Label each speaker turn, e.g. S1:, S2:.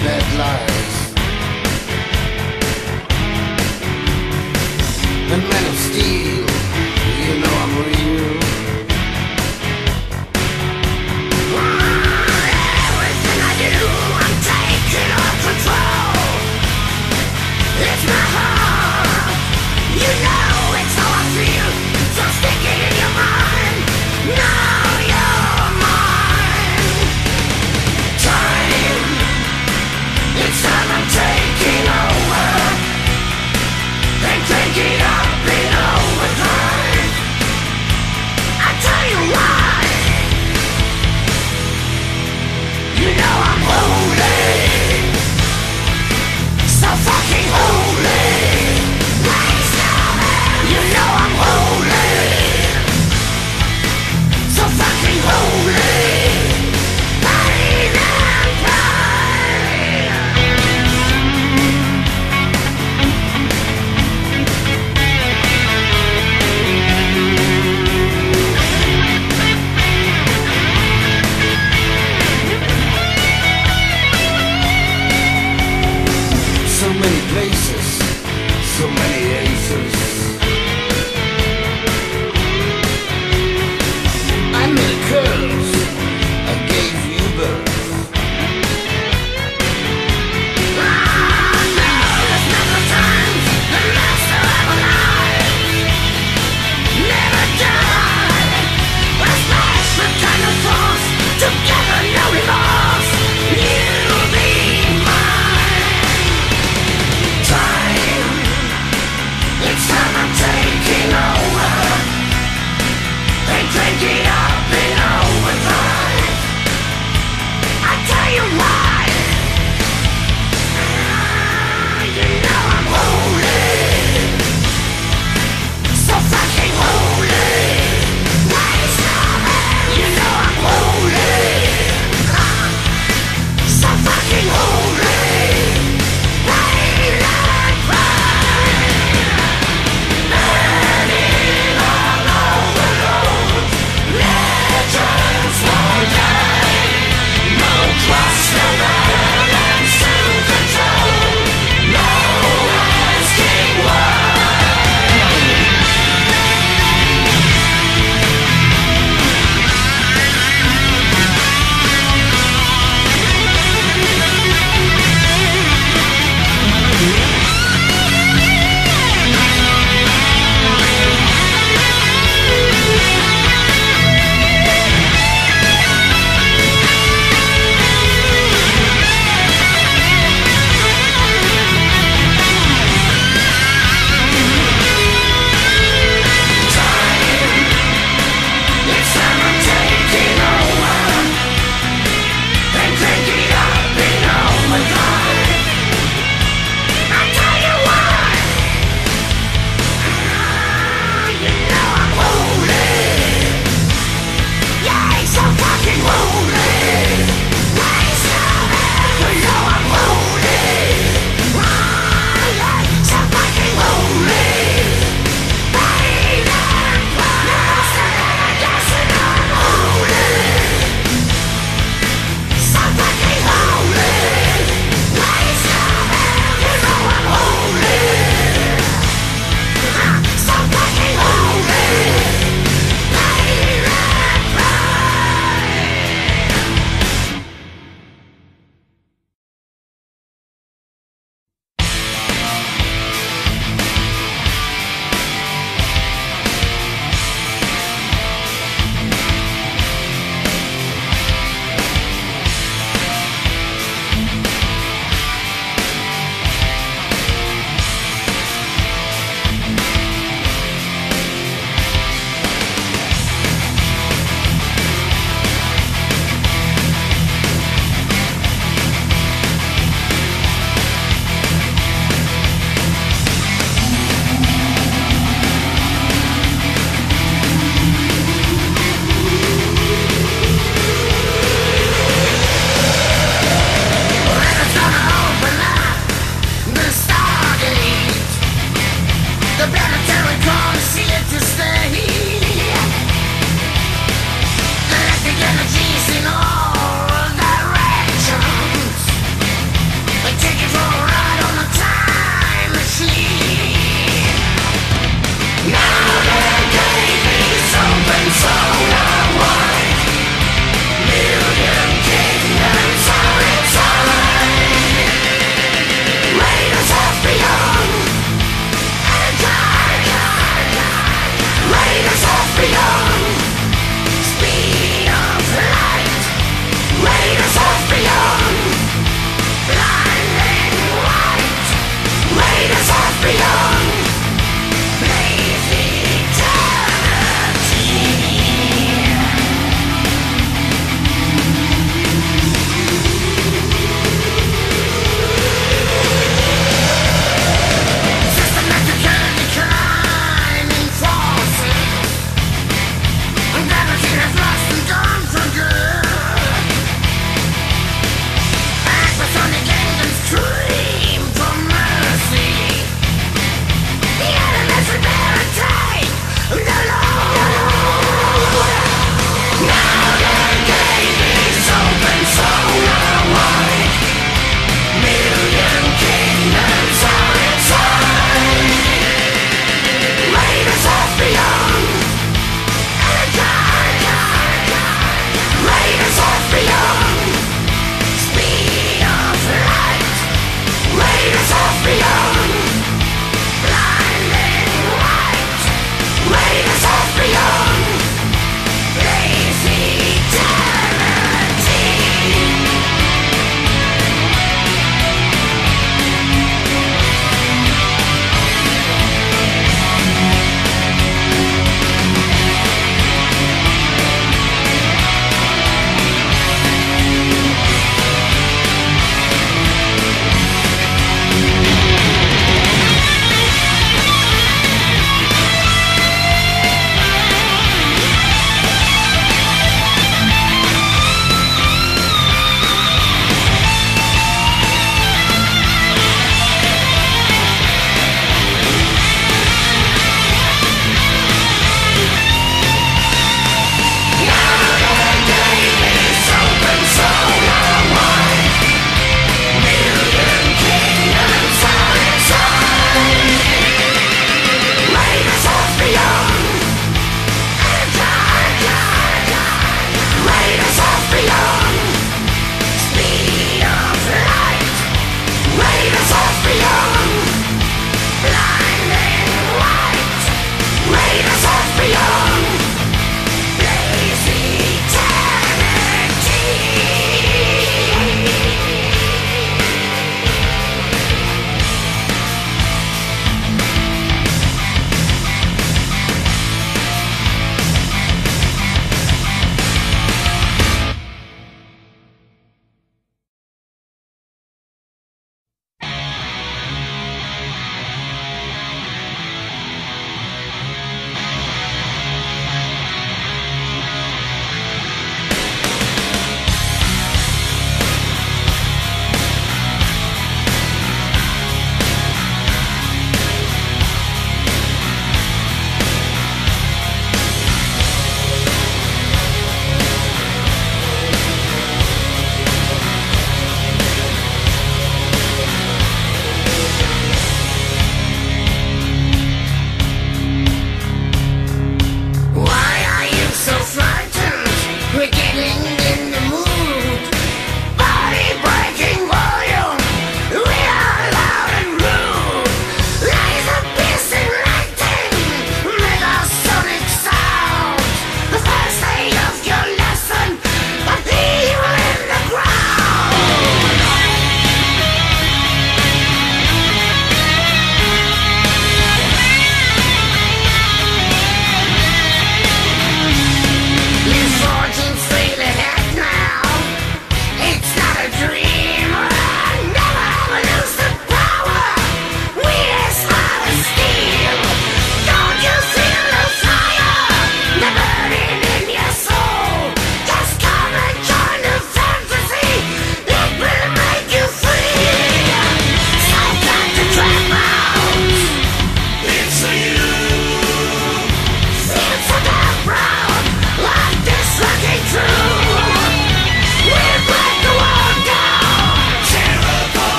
S1: so